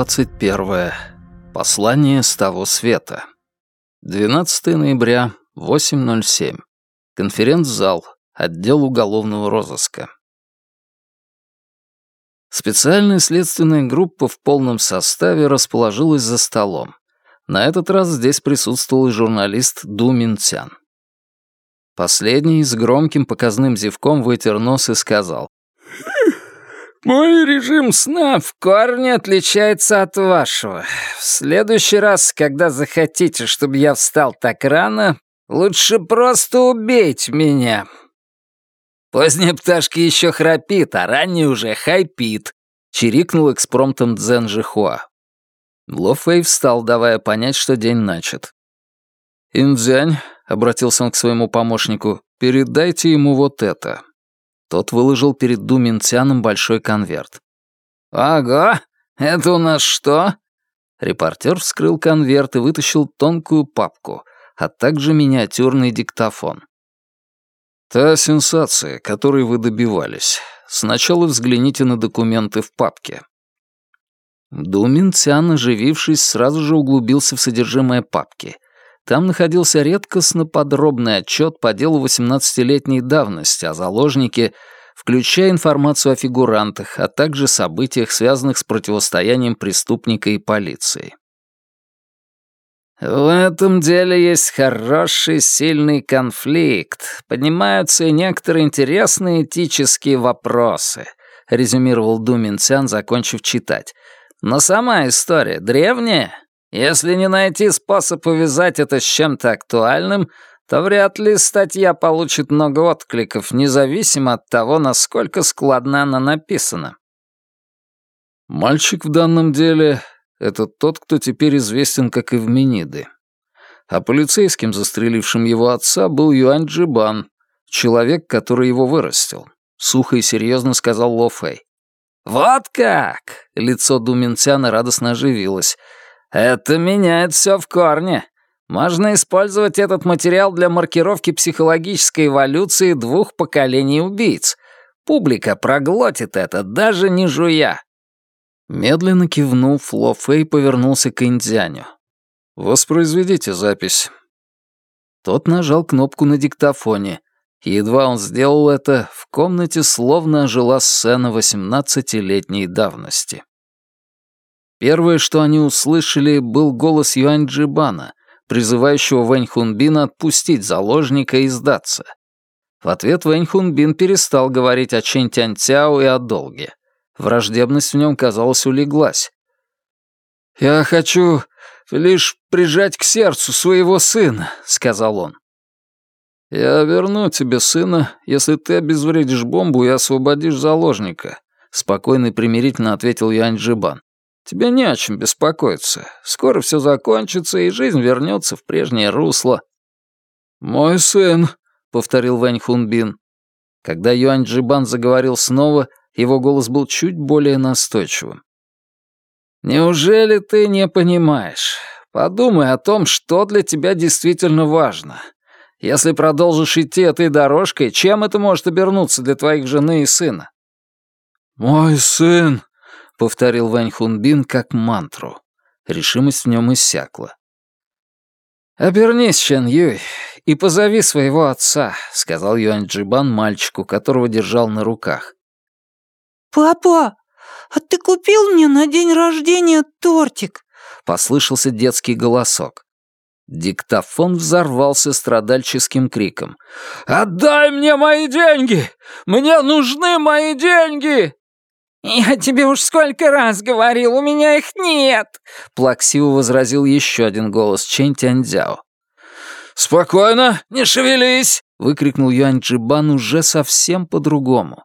Глава 21. Послание с того света. 12 ноября, 8.07. Конференц-зал. Отдел уголовного розыска. Специальная следственная группа в полном составе расположилась за столом. На этот раз здесь присутствовал и журналист Ду Минцян. Последний с громким показным зевком вытер нос и сказал. «Мой режим сна в корне отличается от вашего. В следующий раз, когда захотите, чтобы я встал так рано, лучше просто убейте меня. Поздняя пташка еще храпит, а ранняя уже хайпит», — чирикнул экспромтом Цзэн Жихуа. Ло Фэй встал, давая понять, что день начат. «Индзянь», — обратился он к своему помощнику, — «передайте ему вот это». Тот выложил перед Ду большой конверт. «Ого! Это у нас что?» Репортер вскрыл конверт и вытащил тонкую папку, а также миниатюрный диктофон. «Та сенсация, которой вы добивались. Сначала взгляните на документы в папке». Ду Минцян, оживившись, сразу же углубился в содержимое папки. Там находился редкостно подробный отчет по делу 18-летней давности о заложнике, включая информацию о фигурантах, а также событиях, связанных с противостоянием преступника и полиции. «В этом деле есть хороший, сильный конфликт. Поднимаются и некоторые интересные этические вопросы», — резюмировал Думинцян, закончив читать. «Но сама история древняя. Если не найти способ увязать это с чем-то актуальным, то вряд ли статья получит много откликов, независимо от того, насколько складно она написана. Мальчик в данном деле — это тот, кто теперь известен как Эвмениды. А полицейским, застрелившим его отца, был Юань Джибан, человек, который его вырастил. Сухо и серьезно сказал Ло Фэй. «Вот как!» — лицо Думинцяна радостно оживилось. «Это меняет все в корне. Можно использовать этот материал для маркировки психологической эволюции двух поколений убийц. Публика проглотит это, даже не жуя». Медленно кивнув, Ло Фэй повернулся к Индзяню. «Воспроизведите запись». Тот нажал кнопку на диктофоне. Едва он сделал это, в комнате словно ожила сцена восемнадцатилетней давности. Первое, что они услышали, был голос Юань Джибана, призывающего Вэнь Хунбина отпустить заложника и сдаться. В ответ Вэнь Хунбин перестал говорить о Чэнь Тяньцяо и о долге. Враждебность в нем, казалось, улеглась. «Я хочу лишь прижать к сердцу своего сына», — сказал он. «Я верну тебе сына, если ты обезвредишь бомбу и освободишь заложника», — спокойно и примирительно ответил Янь Джибан. Тебе не о чем беспокоиться. Скоро все закончится, и жизнь вернется в прежнее русло». «Мой сын», — повторил Вэнь Хунбин. Когда Юань Джибан заговорил снова, его голос был чуть более настойчивым. «Неужели ты не понимаешь? Подумай о том, что для тебя действительно важно. Если продолжишь идти этой дорожкой, чем это может обернуться для твоих жены и сына?» «Мой сын», повторил Вань Хунбин как мантру. Решимость в нем иссякла. «Обернись, Чен Юй, и позови своего отца», — сказал Юань Джибан мальчику, которого держал на руках. «Папа, а ты купил мне на день рождения тортик?» — послышался детский голосок. Диктофон взорвался страдальческим криком. «Отдай мне мои деньги! Мне нужны мои деньги!» «Я тебе уж сколько раз говорил, у меня их нет!» Плаксиво возразил еще один голос Чэнь Тяньцзяо. «Спокойно, не шевелись!» — выкрикнул Юань Джибан уже совсем по-другому.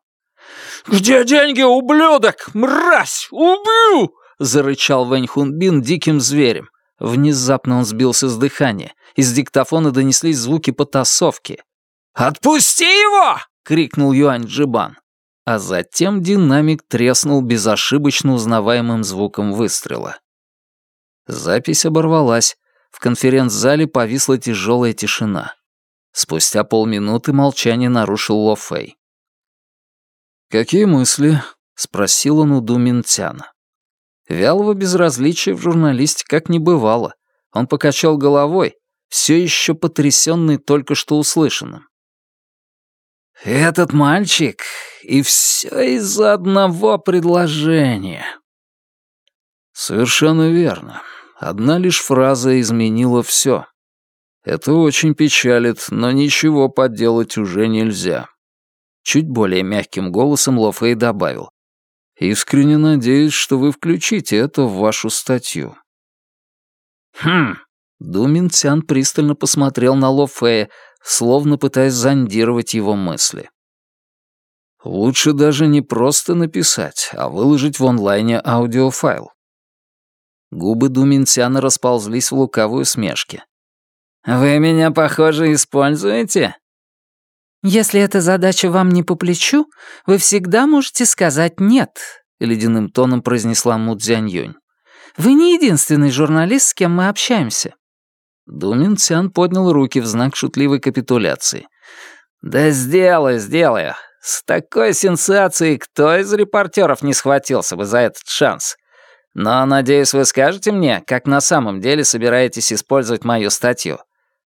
«Где деньги, ублюдок? Мразь! Убью!» — зарычал Вэнь Хунбин диким зверем. Внезапно он сбился с дыхания. Из диктофона донеслись звуки потасовки. «Отпусти его!» — крикнул Юань Джибан а затем динамик треснул безошибочно узнаваемым звуком выстрела. Запись оборвалась. В конференц-зале повисла тяжелая тишина. Спустя полминуты молчание нарушил Ло Фэй. «Какие мысли?» — спросил он у Думинтяна. Вялого безразличия в журналисте как не бывало. Он покачал головой, все еще потрясенный только что услышанным. «Этот мальчик, и все из-за одного предложения». «Совершенно верно. Одна лишь фраза изменила все. Это очень печалит, но ничего поделать уже нельзя». Чуть более мягким голосом Лофей добавил. «Искренне надеюсь, что вы включите это в вашу статью». «Хм». Думин Цян пристально посмотрел на Ло Фея, словно пытаясь зондировать его мысли. Лучше даже не просто написать, а выложить в онлайне аудиофайл. Губы Думинцяна расползлись в лукавую смешке. «Вы меня, похоже, используете?» «Если эта задача вам не по плечу, вы всегда можете сказать «нет», — ледяным тоном произнесла Му Цзянь-Юнь. Вы не единственный журналист, с кем мы общаемся». Думин Цян поднял руки в знак шутливой капитуляции. «Да сделаю, сделаю. С такой сенсацией кто из репортеров не схватился бы за этот шанс? Но, надеюсь, вы скажете мне, как на самом деле собираетесь использовать мою статью.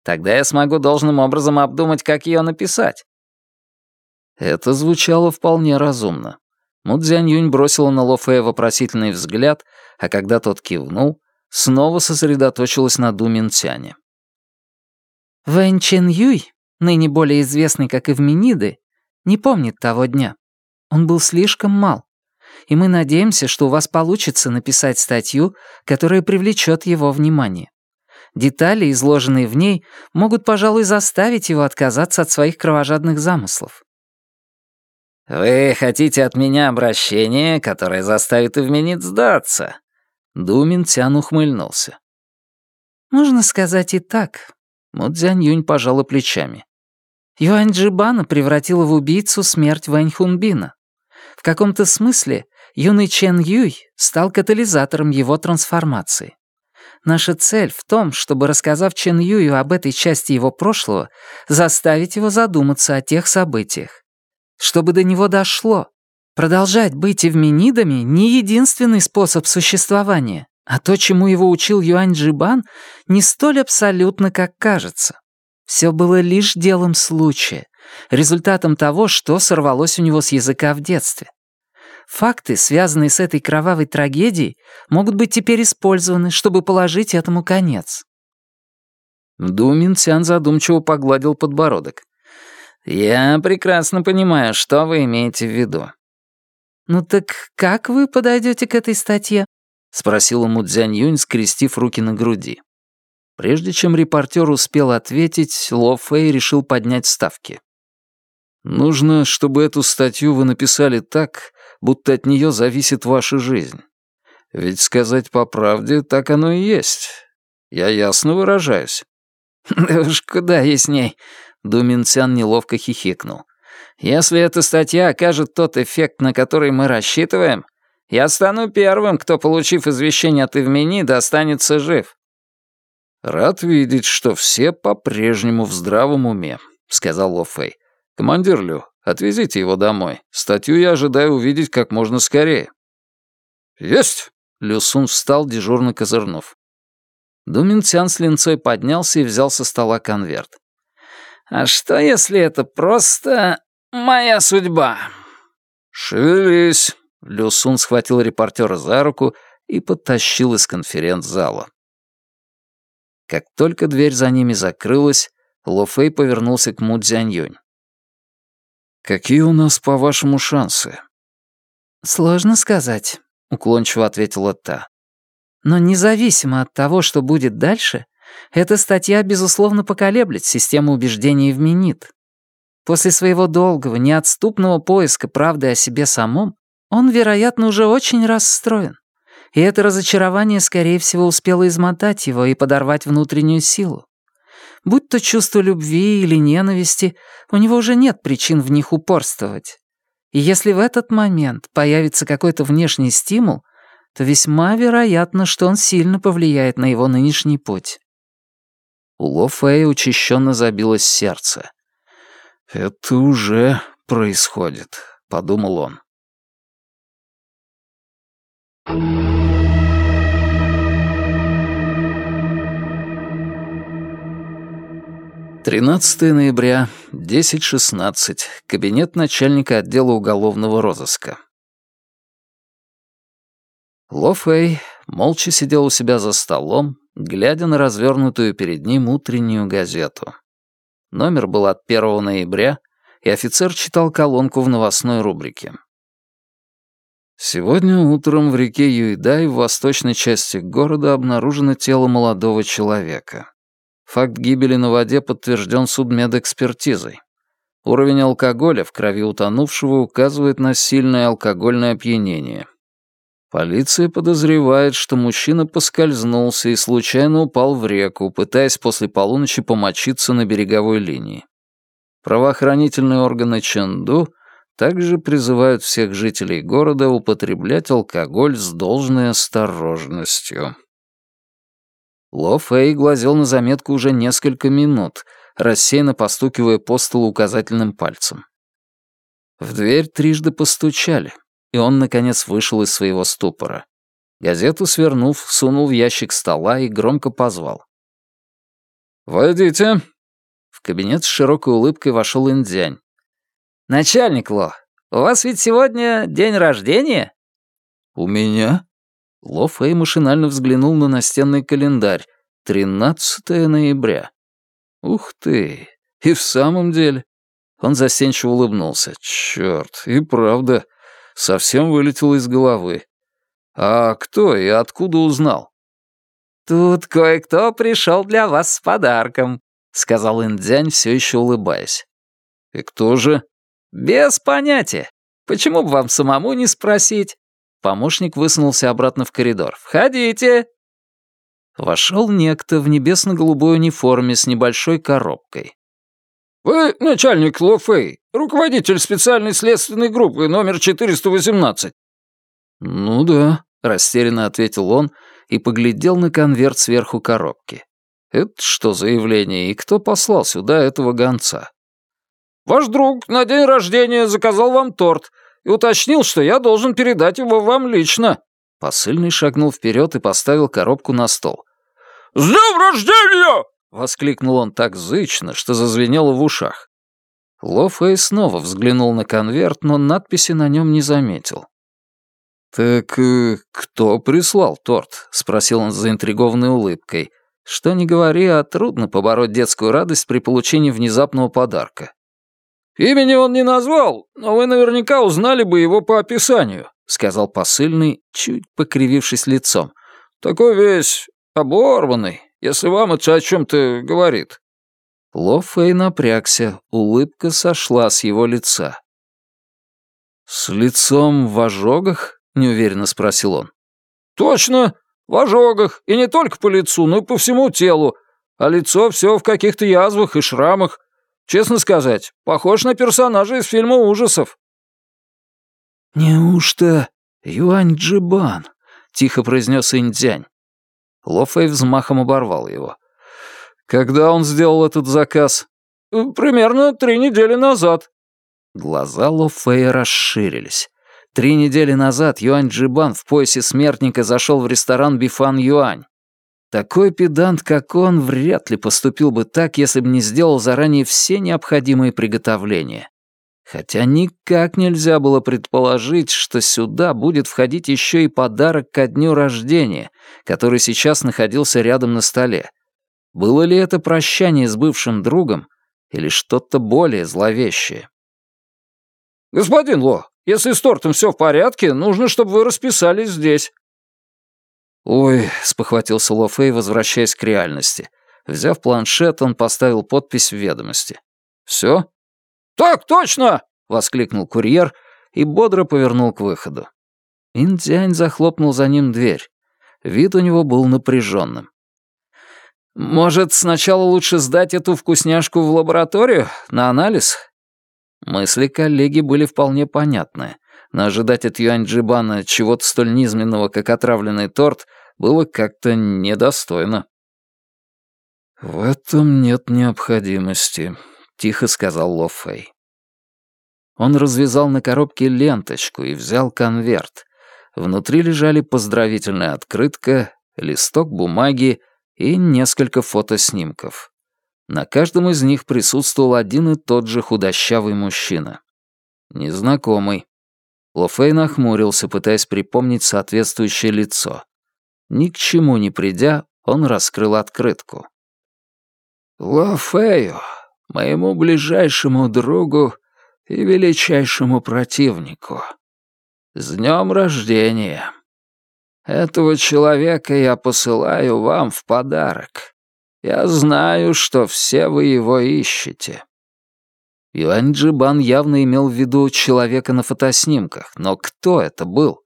Тогда я смогу должным образом обдумать, как ее написать». Это звучало вполне разумно. Мудзянь Юнь бросила на Ло Фея вопросительный взгляд, а когда тот кивнул, снова сосредоточилась на Ду Минтяне. Вэнь Чен Юй, ныне более известный как Эвмениды, не помнит того дня. Он был слишком мал. И мы надеемся, что у вас получится написать статью, которая привлечет его внимание. Детали, изложенные в ней, могут, пожалуй, заставить его отказаться от своих кровожадных замыслов. «Вы хотите от меня обращение, которое заставит Эвменит сдаться?» Думин Тян ухмыльнулся. «Можно сказать и так». Мудзянь Юнь пожала плечами. Юань Джибана превратила в убийцу смерть Вэнь Хунбина. В каком-то смысле юный Чен Юй стал катализатором его трансформации. Наша цель в том, чтобы, рассказав Чен Юю об этой части его прошлого, заставить его задуматься о тех событиях чтобы до него дошло. Продолжать быть эвменидами — не единственный способ существования, а то, чему его учил Юань Джибан, не столь абсолютно, как кажется. Все было лишь делом случая, результатом того, что сорвалось у него с языка в детстве. Факты, связанные с этой кровавой трагедией, могут быть теперь использованы, чтобы положить этому конец. Ду Минцян задумчиво погладил подбородок. «Я прекрасно понимаю, что вы имеете в виду». «Ну так как вы подойдете к этой статье?» — спросила Мудзянь Юнь, скрестив руки на груди. Прежде чем репортер успел ответить, Ло Фэй решил поднять ставки. «Нужно, чтобы эту статью вы написали так, будто от нее зависит ваша жизнь. Ведь сказать по правде, так оно и есть. Я ясно выражаюсь». «Да уж куда ясней. Думинцян неловко хихикнул. «Если эта статья окажет тот эффект, на который мы рассчитываем, я стану первым, кто, получив извещение от Эвменида, останется жив». «Рад видеть, что все по-прежнему в здравом уме», — сказал Ло Фэй. «Командир Лю, отвезите его домой. Статью я ожидаю увидеть как можно скорее». «Есть!» — Люсун встал, дежурно козырнув. Думинцян с линцой поднялся и взял со стола конверт. А что, если это просто моя судьба?» «Шевелись!» — Люсун схватил репортера за руку и подтащил из конференц-зала. Как только дверь за ними закрылась, Ло Фэй повернулся к Му Цзяньюнь. «Какие у нас, по-вашему, шансы?» «Сложно сказать», — уклончиво ответила та. «Но независимо от того, что будет дальше, эта статья, безусловно, поколеблет систему убеждений в Минит. После своего долгого, неотступного поиска правды о себе самом, он, вероятно, уже очень расстроен. И это разочарование, скорее всего, успело измотать его и подорвать внутреннюю силу. Будь то чувство любви или ненависти, у него уже нет причин в них упорствовать. И если в этот момент появится какой-то внешний стимул, то весьма вероятно, что он сильно повлияет на его нынешний путь. У Ло Фэя учащенно забилось сердце. «Это уже происходит», — подумал он. Тринадцатое ноября, 10.16, кабинет начальника отдела уголовного розыска. Ло Фэй молча сидел у себя за столом, глядя на развернутую перед ним утреннюю газету. Номер был от 1 ноября, и офицер читал колонку в новостной рубрике. Сегодня утром в реке Юйдай в восточной части города обнаружено тело молодого человека. Факт гибели на воде подтвержден судмедэкспертизой. Уровень алкоголя в крови утонувшего указывает на сильное алкогольное опьянение. Полиция подозревает, что мужчина поскользнулся и случайно упал в реку, пытаясь после полуночи помочиться на береговой линии. Правоохранительные органы Чэнду также призывают всех жителей города употреблять алкоголь с должной осторожностью. Ло Фэй глазел на заметку уже несколько минут, рассеянно постукивая по столу указательным пальцем. В дверь трижды постучали, и он, наконец, вышел из своего ступора. Газету свернув, сунул в ящик стола и громко позвал. «Войдите». В кабинет с широкой улыбкой вошел Индзянь. «Начальник Ло, у вас ведь сегодня день рождения?» «У меня?» Ло Фэй машинально взглянул на настенный календарь. 13 ноября. Ух ты! И в самом деле. Он застенчиво улыбнулся. Чёрт, и правда. Совсем вылетело из головы. А кто и откуда узнал? «Тут кое-кто пришел для вас с подарком», — сказал Индзянь, все еще улыбаясь. «И кто же?» «Без понятия. Почему бы вам самому не спросить?» Помощник высунулся обратно в коридор. «Входите!» Вошел некто в небесно-голубой униформе с небольшой коробкой. «Вы начальник Ло Фэй, руководитель специальной следственной группы номер 418». «Ну да», — растерянно ответил он и поглядел на конверт сверху коробки. «Это что за явление, и кто послал сюда этого гонца?» «Ваш друг на день рождения заказал вам торт и уточнил, что я должен передать его вам лично». Посыльный шагнул вперед и поставил коробку на стол. «С днем рождения!» — воскликнул он так зычно, что зазвенело в ушах. Ло Фэй снова взглянул на конверт, но надписи на нем не заметил. «Так э, кто прислал торт?» — спросил он с заинтригованной улыбкой. Что ни говори, а трудно побороть детскую радость при получении внезапного подарка. «Имени он не назвал, но вы наверняка узнали бы его по описанию», — сказал посыльный, чуть покривившись лицом. «Такой весь оборванный, если вам это о чем-то говорит». Ло Фэй напрягся, улыбка сошла с его лица. «С лицом в ожогах?» — неуверенно спросил он. «Точно, в ожогах, и не только по лицу, но и по всему телу, а лицо все в каких-то язвах и шрамах. Честно сказать, похож на персонажа из фильма ужасов». «Неужто Юань Джибан?» — тихо произнес Индзянь. Лофей взмахом оборвал его. «Когда он сделал этот заказ?» «Э, «Примерно три недели назад». Глаза Лофея расширились. Три недели назад Юань Джибан в поясе смертника зашел в ресторан Бифан Юань. Такой педант, как он, вряд ли поступил бы так, если бы не сделал заранее все необходимые приготовления. Хотя никак нельзя было предположить, что сюда будет входить еще и подарок ко дню рождения, который сейчас находился рядом на столе. Было ли это прощание с бывшим другом или что-то более зловещее? «Господин Ло, если с тортом все в порядке, нужно, чтобы вы расписались здесь», «Ой», — спохватился Ло Фэй, возвращаясь к реальности. Взяв планшет, он поставил подпись в ведомости. «Все?» «Так точно!» — воскликнул курьер и бодро повернул к выходу. Индзянь захлопнул за ним дверь. Вид у него был напряженным. «Может, сначала лучше сдать эту вкусняшку в лабораторию, на анализ?» Мысли коллеги были вполне понятны но ожидать от Юань Джибана чего-то столь низменного, как отравленный торт, было как-то недостойно. «В этом нет необходимости», — тихо сказал Ло Фэй. Он развязал на коробке ленточку и взял конверт. Внутри лежали поздравительная открытка, листок бумаги и несколько фотоснимков. На каждом из них присутствовал один и тот же худощавый мужчина. Незнакомый. Лофей нахмурился, пытаясь припомнить соответствующее лицо. Ни к чему не придя, он раскрыл открытку. «Лофею, моему ближайшему другу и величайшему противнику. С днем рождения! Этого человека я посылаю вам в подарок. Я знаю, что все вы его ищете». Юань Джибан явно имел в виду человека на фотоснимках, но кто это был?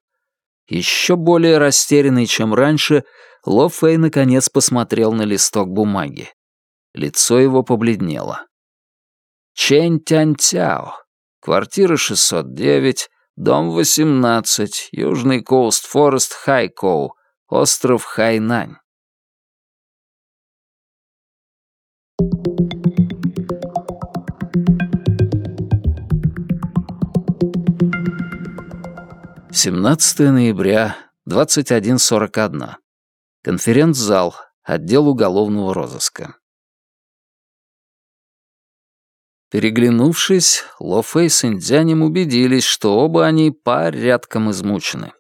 Еще более растерянный, чем раньше, Ло Фэй наконец посмотрел на листок бумаги. Лицо его побледнело. Чэнь Тянь Цяо, квартира 609, дом 18, Южный Коуст Форест Хайкоу, остров Хайнань. Семнадцатое ноября, 21.41. Конференц-зал, отдел уголовного розыска. Переглянувшись, Ло Фэй с Индзянем убедились, что оба они порядком измучены.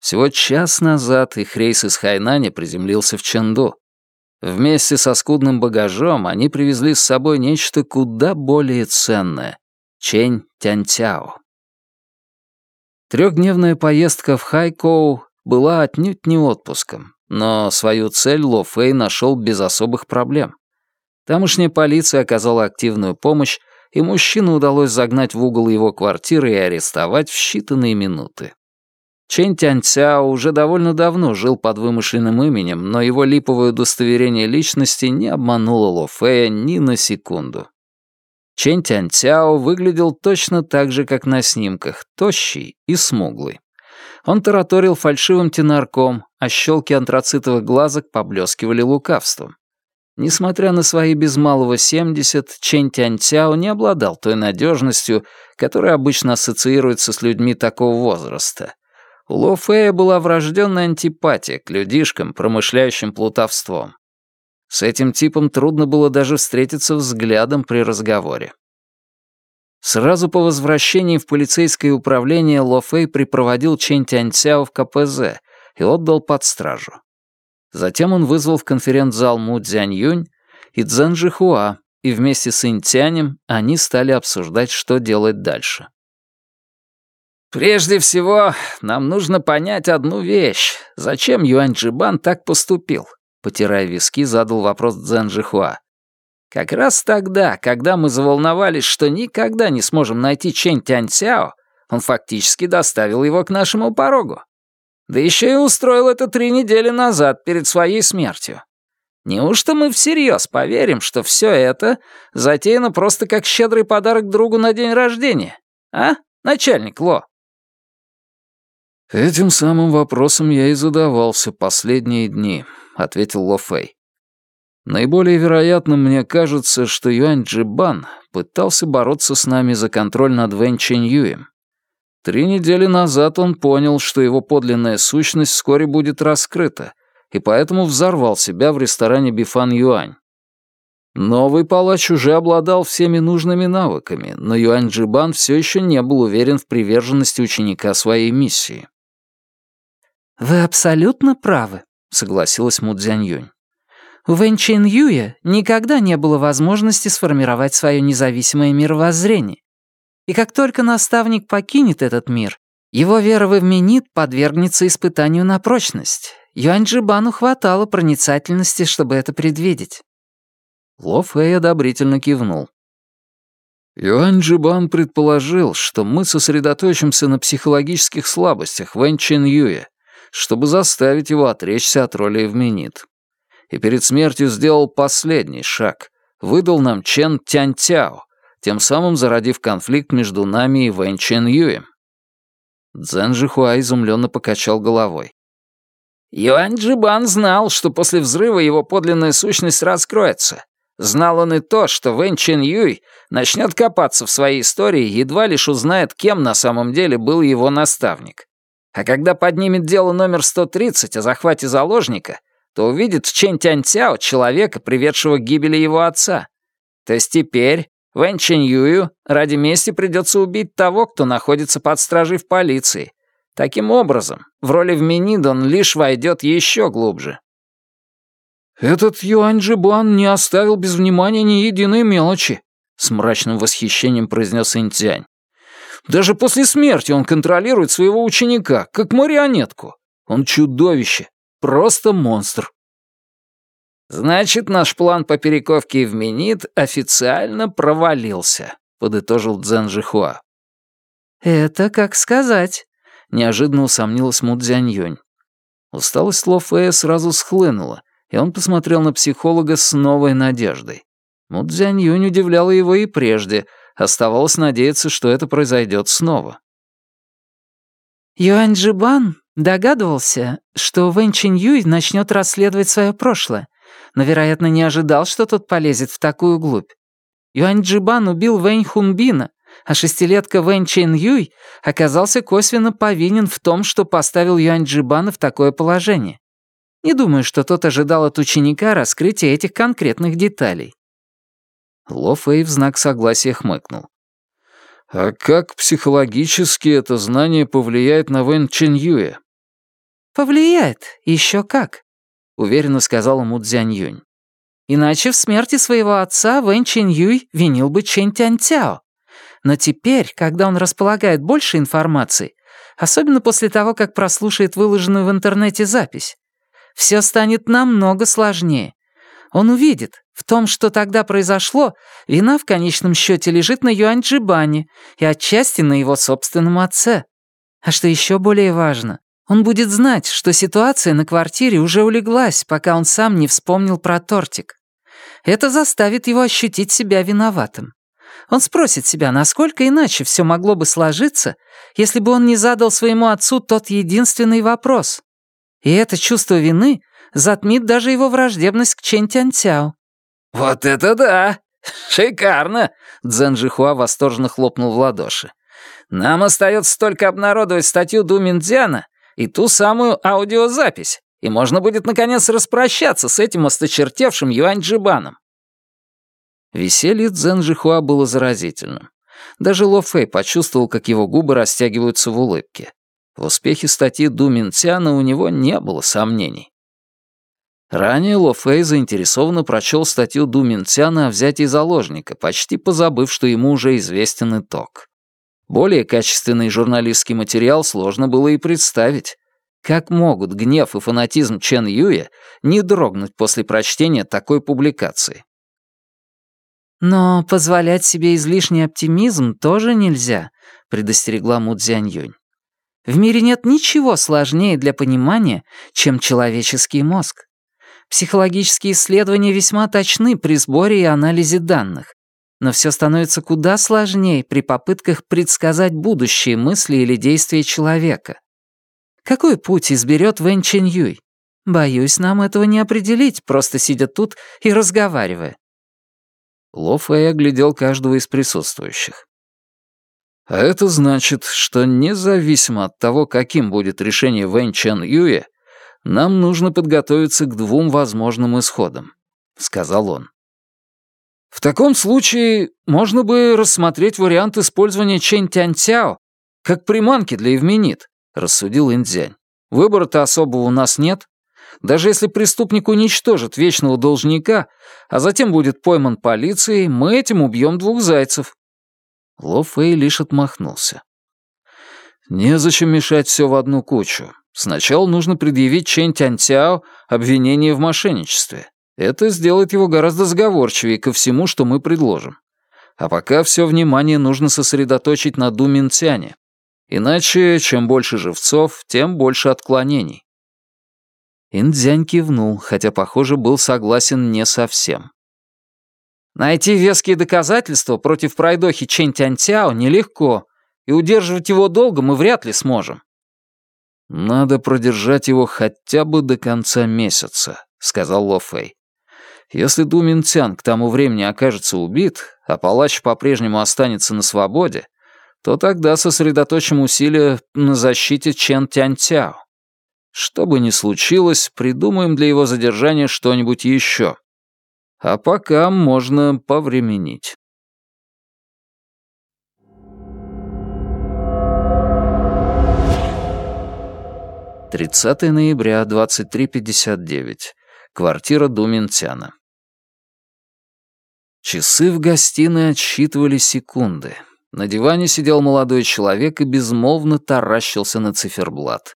Всего час назад их рейс из Хайнаня приземлился в Чэнду. Вместе со скудным багажом они привезли с собой нечто куда более ценное — Чень Тяньтяо. Трехдневная поездка в Хайкоу была отнюдь не отпуском, но свою цель Ло Фэй нашел без особых проблем. Тамошняя полиция оказала активную помощь, и мужчину удалось загнать в угол его квартиры и арестовать в считанные минуты. Чэнь Тяньцяо уже довольно давно жил под вымышленным именем, но его липовое удостоверение личности не обмануло Ло Фэя ни на секунду. Чэнь Тяньцяо выглядел точно так же, как на снимках, тощий и смуглый. Он тараторил фальшивым тенарком, а щелки антрацитовых глазок поблескивали лукавством. Несмотря на свои без малого 70, Чэнь Тяньцяо не обладал той надежностью, которая обычно ассоциируется с людьми такого возраста. У Ло Фэя была врожденная антипатия к людишкам, промышляющим плутовством. С этим типом трудно было даже встретиться взглядом при разговоре. Сразу по возвращении в полицейское управление Ло Фэй припроводил Чэнь Тяньцяо в КПЗ и отдал под стражу. Затем он вызвал в конференц-зал Му Цзянь-Юнь и Цзэн Жихуа, и вместе с Интянем они стали обсуждать, что делать дальше. «Прежде всего, нам нужно понять одну вещь. Зачем Юань Джибан так поступил?» Потирая виски, задал вопрос Цзэн Жихуа. «Как раз тогда, когда мы заволновались, что никогда не сможем найти Чэнь Тяньцяо, он фактически доставил его к нашему порогу. Да еще и устроил это три недели назад, перед своей смертью. Неужто мы всерьез поверим, что все это затеяно просто как щедрый подарок другу на день рождения? А, начальник Ло?» «Этим самым вопросом я и задавался последние дни», — ответил Ло Фэй. «Наиболее вероятным мне кажется, что Юань Джибан пытался бороться с нами за контроль над Вэнь Чэнь Юем. Три недели назад он понял, что его подлинная сущность вскоре будет раскрыта, и поэтому взорвал себя в ресторане Бифан Юань. Новый палач уже обладал всеми нужными навыками, но Юань Джибан все еще не был уверен в приверженности ученика своей миссии. «Вы абсолютно правы», — согласилась Му Цзяньюнь. У Вэнь Чин Юя никогда не было возможности сформировать свое независимое мировоззрение. И как только наставник покинет этот мир, его вера в Эвменит подвергнется испытанию на прочность. Юань Джибану хватало проницательности, чтобы это предвидеть. Ло Фэй одобрительно кивнул. Юань Джибан предположил, что мы сосредоточимся на психологических слабостях Вэнь Чин Юя, чтобы заставить его отречься от роли Эвменит. И перед смертью сделал последний шаг, выдал нам Чен Тянь Тяо, тем самым зародив конфликт между нами и Вэнь Чен Юем. Цзэн Жихуа изумленно покачал головой. Юань Джибан знал, что после взрыва его подлинная сущность раскроется. Знал он и то, что Вэнь Чен Юй начнет копаться в своей истории, едва лишь узнает, кем на самом деле был его наставник. А когда поднимет дело номер 130 о захвате заложника, то увидит в Чэнь Тянь Цяо человека, приведшего к гибели его отца. То есть теперь Вэн Чэнь Юю ради мести придется убить того, кто находится под стражей в полиции. Таким образом, в роли в Минид он лишь войдет еще глубже. «Этот Юань Джибан не оставил без внимания ни единой мелочи», — с мрачным восхищением произнес Интянь. «Даже после смерти он контролирует своего ученика, как марионетку. Он чудовище, просто монстр». «Значит, наш план по перековке в Минит официально провалился», — подытожил Цзэн Жихуа. «Это как сказать», — неожиданно усомнилась Му Цзяньюнь. Усталость Ло Фэя сразу схлынула, и он посмотрел на психолога с новой надеждой. Мудзянь Юнь удивляла его и прежде, оставалось надеяться, что это произойдет снова. Юань Джибан догадывался, что Вэнь Чинь Юй начнет расследовать свое прошлое, но, вероятно, не ожидал, что тот полезет в такую глубь. Юань Джибан убил Вэнь Хунбина, а шестилетка Вэнь Чин Юй оказался косвенно повинен в том, что поставил Юань Джибана в такое положение. Не думаю, что тот ожидал от ученика раскрытия этих конкретных деталей. Ло Фэй в знак согласия хмыкнул. «А как психологически это знание повлияет на Вэн Чин Юэ?» «Повлияет, еще как», — уверенно сказала Му Цзянь Юнь. «Иначе в смерти своего отца Вэн Чин Юй винил бы Чэнь Тянь Цяо. Но теперь, когда он располагает больше информации, особенно после того, как прослушает выложенную в интернете запись, все станет намного сложнее. Он увидит, в том, что тогда произошло, вина в конечном счете лежит на Юань Джибане и отчасти на его собственном отце. А что еще более важно, он будет знать, что ситуация на квартире уже улеглась, пока он сам не вспомнил про тортик. Это заставит его ощутить себя виноватым. Он спросит себя, насколько иначе все могло бы сложиться, если бы он не задал своему отцу тот единственный вопрос. И это чувство вины затмит даже его враждебность к Чен Тяньцяо. «Вот это да! Шикарно!» Цзэн Жихуа восторженно хлопнул в ладоши. «Нам остается только обнародовать статью Ду Миндзяна и ту самую аудиозапись, и можно будет наконец распрощаться с этим осточертевшим Юань Джибаном». Веселье Цзэн Жихуа было заразительным. Даже Ло Фэй почувствовал, как его губы растягиваются в улыбке. В успехе статьи Ду Минцяна у него не было сомнений. Ранее Ло Фэй заинтересованно прочел статью Ду Минцяна о взятии заложника, почти позабыв, что ему уже известен итог. Более качественный журналистский материал сложно было и представить. Как могут гнев и фанатизм Чен Юя не дрогнуть после прочтения такой публикации? «Но позволять себе излишний оптимизм тоже нельзя», — предостерегла Му Цзянь Юнь. В мире нет ничего сложнее для понимания, чем человеческий мозг. Психологические исследования весьма точны при сборе и анализе данных, но все становится куда сложнее при попытках предсказать будущие мысли или действия человека. Какой путь изберет Вэн Чен Юй? Боюсь, нам этого не определить, просто сидя тут и разговаривая. Ло Фэй оглядел каждого из присутствующих. А это значит, что независимо от того, каким будет решение Вэнь Чен Юэ, нам нужно подготовиться к двум возможным исходам», — сказал он. «В таком случае можно бы рассмотреть вариант использования Чэнь Тянь как приманки для Евменит», — рассудил Индзянь. «Выбора-то особого у нас нет. Даже если преступник уничтожит вечного должника, а затем будет пойман полицией, мы этим убьем двух зайцев. Ло Фэй лишь отмахнулся. «Незачем мешать все в одну кучу. Сначала нужно предъявить Чэнь Тяньцяо обвинение в мошенничестве. Это сделает его гораздо сговорчивее ко всему, что мы предложим. А пока все внимание нужно сосредоточить на Ду Минцяне. Иначе, чем больше живцов, тем больше отклонений». Индзянь кивнул, хотя, похоже, был согласен не совсем. Найти веские доказательства против пройдохи Чэнь Тяньцяо нелегко, и удерживать его долго мы вряд ли сможем. «Надо продержать его хотя бы до конца месяца», — сказал Ло Фэй. «Если Ду Минцян к тому времени окажется убит, а палач по-прежнему останется на свободе, то тогда сосредоточим усилия на защите Чен Тяньцяо. Что бы ни случилось, придумаем для его задержания что-нибудь еще. А пока можно повременить. 30 ноября, 23.59. Квартира Думинтяна. Часы в гостиной отсчитывали секунды. На диване сидел молодой человек и безмолвно таращился на циферблат.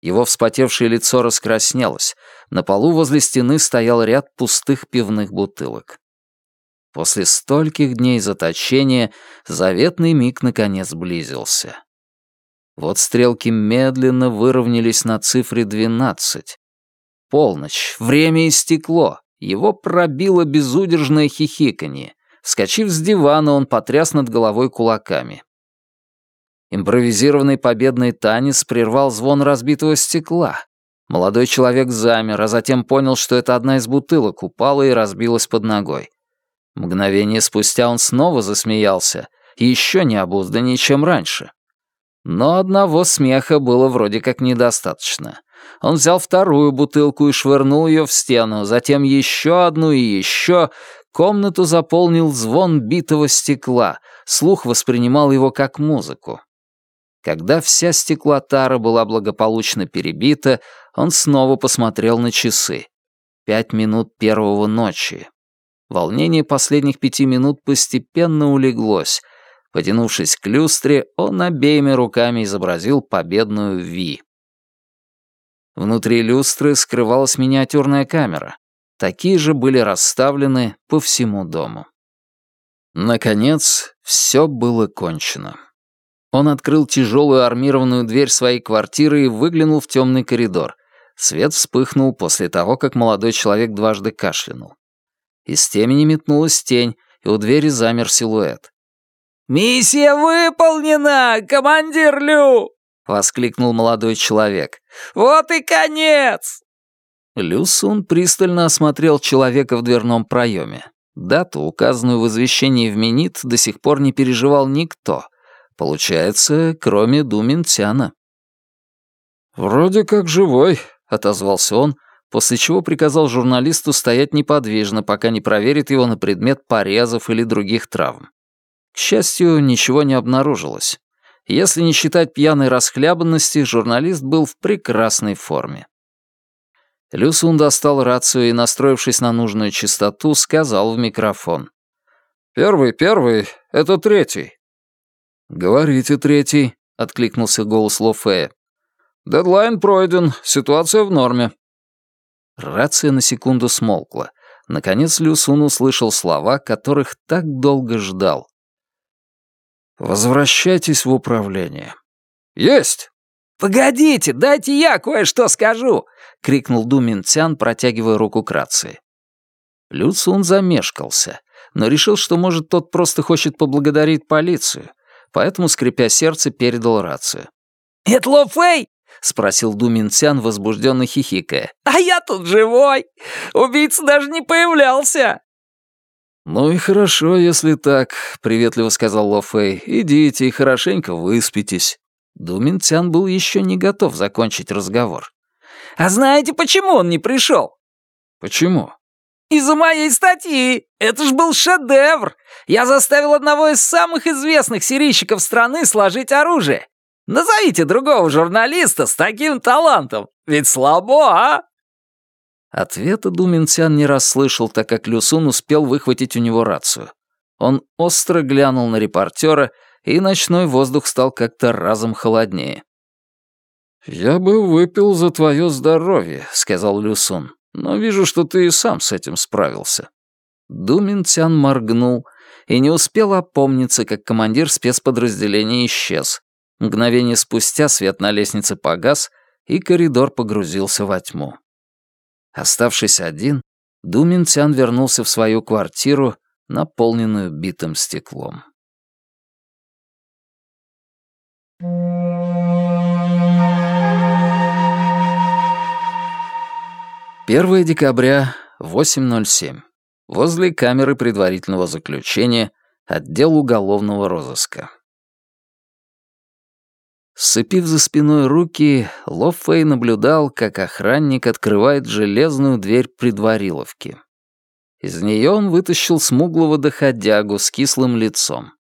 Его вспотевшее лицо раскраснелось. На полу возле стены стоял ряд пустых пивных бутылок. После стольких дней заточения заветный миг наконец близился. Вот стрелки медленно выровнялись на цифре 12. Полночь, время истекло, его пробило безудержное хихиканье. Вскочив с дивана, он потряс над головой кулаками. Импровизированный победный танец прервал звон разбитого стекла. Молодой человек замер, а затем понял, что это одна из бутылок упала и разбилась под ногой. Мгновение спустя он снова засмеялся, еще необузданнее, чем раньше. Но одного смеха было вроде как недостаточно. Он взял вторую бутылку и швырнул ее в стену, затем еще одну и еще. Комнату заполнил звон битого стекла. Слух воспринимал его как музыку. Когда вся стеклотара была благополучно перебита, он снова посмотрел на часы. Пять минут первого ночи. Волнение последних пяти минут постепенно улеглось — Потянувшись к люстре, он обеими руками изобразил победную Ви. Внутри люстры скрывалась миниатюрная камера. Такие же были расставлены по всему дому. Наконец, все было кончено. Он открыл тяжелую армированную дверь своей квартиры и выглянул в темный коридор. Свет вспыхнул после того, как молодой человек дважды кашлянул. Из темени метнулась тень, и у двери замер силуэт. «Миссия выполнена, командир Лю!» — воскликнул молодой человек. «Вот и конец!» Лю Сун пристально осмотрел человека в дверном проеме. Дату, указанную в извещении в Минит, до сих пор не переживал никто. Получается, кроме Ду Минтяна. «Вроде как живой», — отозвался он, после чего приказал журналисту стоять неподвижно, пока не проверит его на предмет порезов или других травм. К счастью, ничего не обнаружилось. Если не считать пьяной расхлябанности, журналист был в прекрасной форме. Люсун достал рацию и, настроившись на нужную частоту, сказал в микрофон. «Первый, первый, это третий». «Говорите, третий», — откликнулся голос Лофея. «Дедлайн пройден, ситуация в норме». Рация на секунду смолкла. Наконец Люсун услышал слова, которых так долго ждал. Возвращайтесь в управление. Есть! «Погодите, дайте я кое-что скажу!» — крикнул Думинцян, протягивая руку к рации. Люцун замешкался, но решил, что, может, тот просто хочет поблагодарить полицию, поэтому, скрипя сердце, передал рацию. «Это Ло Фэй?» — спросил Думинцян, возбужденно хихикая. «А я тут живой! Убийца даже не появлялся!» «Ну и хорошо, если так», — приветливо сказал Ло Фэй. «Идите и хорошенько выспитесь». Думинцян был еще не готов закончить разговор. «А знаете, почему он не пришел?» «Почему?» «Из-за моей статьи! Это ж был шедевр! Я заставил одного из самых известных серийщиков страны сложить оружие. Назовите другого журналиста с таким талантом, ведь слабо, а?» Ответа Думинцян не расслышал, так как Люсун успел выхватить у него рацию. Он остро глянул на репортера, и ночной воздух стал как-то разом холоднее. «Я бы выпил за твое здоровье», — сказал Люсун, «но вижу, что ты и сам с этим справился». Думинцян моргнул и не успел опомниться, как командир спецподразделения исчез. Мгновение спустя свет на лестнице погас, и коридор погрузился во тьму. Оставшись один, Думин Цян вернулся в свою квартиру, наполненную битым стеклом. Первое декабря, 8.07. Возле камеры предварительного заключения, отдел уголовного розыска. Сцепив за спиной руки, Ло Фэй наблюдал, как охранник открывает железную дверь предвариловки. Из нее он вытащил смуглого доходягу с кислым лицом.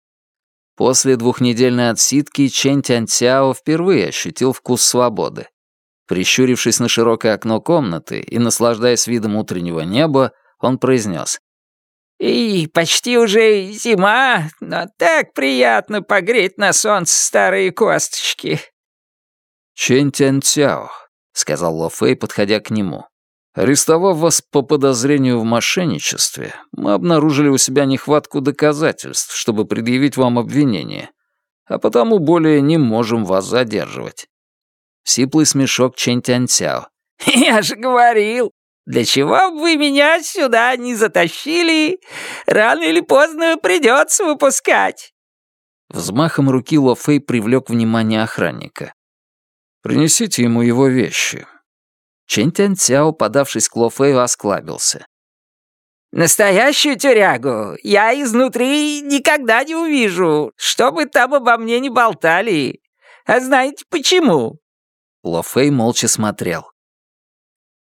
После двухнедельной отсидки Чэнь Тяньцяо впервые ощутил вкус свободы. Прищурившись на широкое окно комнаты и наслаждаясь видом утреннего неба, он произнес. «И почти уже зима, но так приятно погреть на солнце старые косточки». «Чэнь Тяньцяо», — сказал Ло Фэй, подходя к нему. Арестовав вас по подозрению в мошенничестве, мы обнаружили у себя нехватку доказательств, чтобы предъявить вам обвинение, а потому более не можем вас задерживать». Сиплый смешок Чэнь Тяньцяо. «Я же говорил, для чего бы вы меня сюда не затащили? Рано или поздно придется выпускать». Взмахом руки Ло Фэй привлек внимание охранника. «Принесите ему его вещи. Чэнь Тяньцяо, подавшись к Ло Фэю, осклабился. «Настоящую тюрягу я изнутри никогда не увижу, что бы там обо мне не болтали. А знаете почему?» Ло Фэй молча смотрел.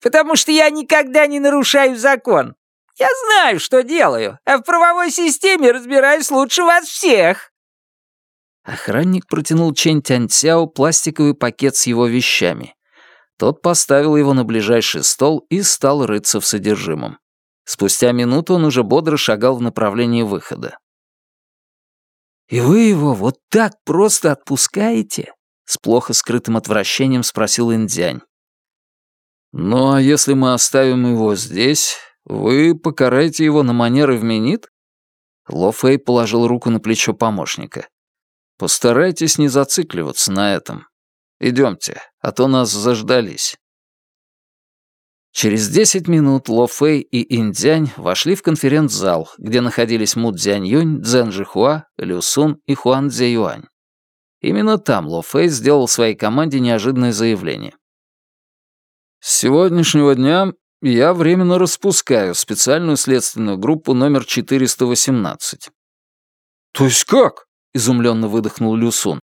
«Потому что я никогда не нарушаю закон. Я знаю, что делаю, а в правовой системе разбираюсь лучше вас всех». Охранник протянул Чэнь Тяньцяо пластиковый пакет с его вещами. Тот поставил его на ближайший стол и стал рыться в содержимом. Спустя минуту он уже бодро шагал в направлении выхода. «И вы его вот так просто отпускаете?» — с плохо скрытым отвращением спросил Индзянь. «Ну а если мы оставим его здесь, вы покараете его на манер Эвменит?» Ло Фэй положил руку на плечо помощника. «Постарайтесь не зацикливаться на этом. Идемте, а то нас заждались». Через десять минут Ло Фэй и Индзянь вошли в конференц-зал, где находились Му Цзянь-Юнь, Цзэн Жихуа, Лю Сун и Хуан Цзэ-Юань. Именно там Ло Фэй сделал своей команде неожиданное заявление. «С сегодняшнего дня я временно распускаю специальную следственную группу номер 418». «То есть как?» — изумленно выдохнул Лю Сун.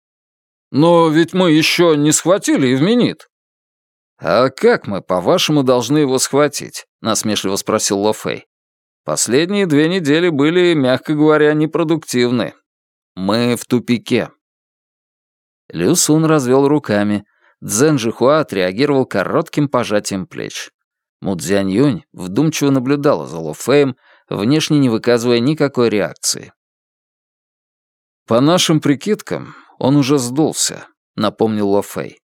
«Но ведь мы еще не схватили Эвменит». «А как мы, по-вашему, должны его схватить?» — насмешливо спросил Ло Фэй. «Последние две недели были, мягко говоря, непродуктивны. Мы в тупике». Лю Сун развел руками. Цзэн Жихуа отреагировал коротким пожатием плеч. Му Юнь вдумчиво наблюдала за Ло Фэем, внешне не выказывая никакой реакции. «По нашим прикидкам, он уже сдулся», — напомнил Ло Фэй.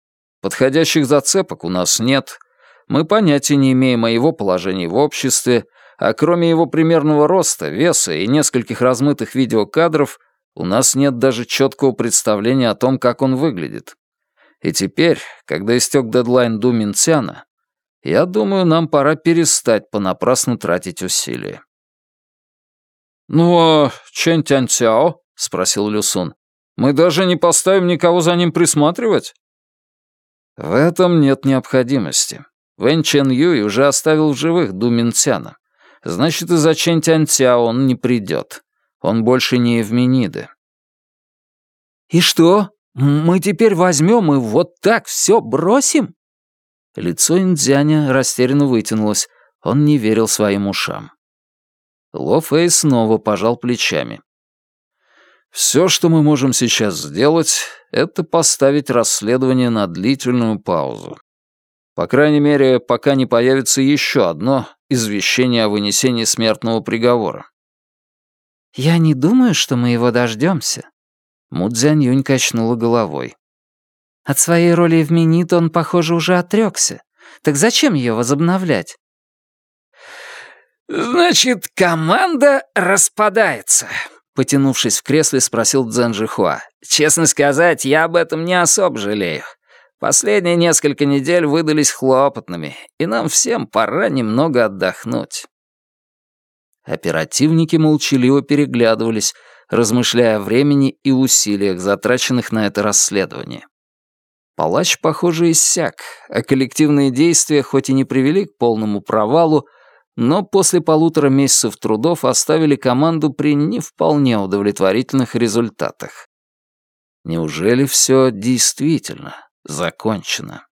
«Подходящих зацепок у нас нет. Мы понятия не имеем о его положении в обществе, а кроме его примерного роста, веса и нескольких размытых видеокадров, у нас нет даже четкого представления о том, как он выглядит. И теперь, когда истек дедлайн Ду Минцяна, я думаю, нам пора перестать понапрасну тратить усилия». «Ну а Чэнь Тянь Цяо?» — спросил Люсун. Мы даже не поставим никого за ним присматривать?» В этом нет необходимости. Вэн Чен Юй уже оставил в живых Ду Минцяна. Значит, и за Чен Тянь Цяо он не придет. Он больше не Эвмениды. «И что, мы теперь возьмем и вот так все бросим?» Лицо Индзяня растерянно вытянулось. Он не верил своим ушам. Ло Фэй снова пожал плечами. Все, что мы можем сейчас сделать, это поставить расследование на длительную паузу. По крайней мере, пока не появится еще одно извещение о вынесении смертного приговора. «Я не думаю, что мы его дождемся. Мудзянь Юнь качнула головой. «От своей роли в Минит он, похоже, уже отрекся. Так зачем ее возобновлять?» «Значит, команда распадается», Потянувшись в кресле, спросил Цзэн Жихуа. «Честно сказать, я об этом не особо жалею. Последние несколько недель выдались хлопотными, и нам всем пора немного отдохнуть». Оперативники молчаливо переглядывались, размышляя о времени и усилиях, затраченных на это расследование. Палач, похоже, иссяк, а коллективные действия хоть и не привели к полному провалу, но после полутора месяцев трудов оставили команду при не вполне удовлетворительных результатах. Неужели все действительно закончено?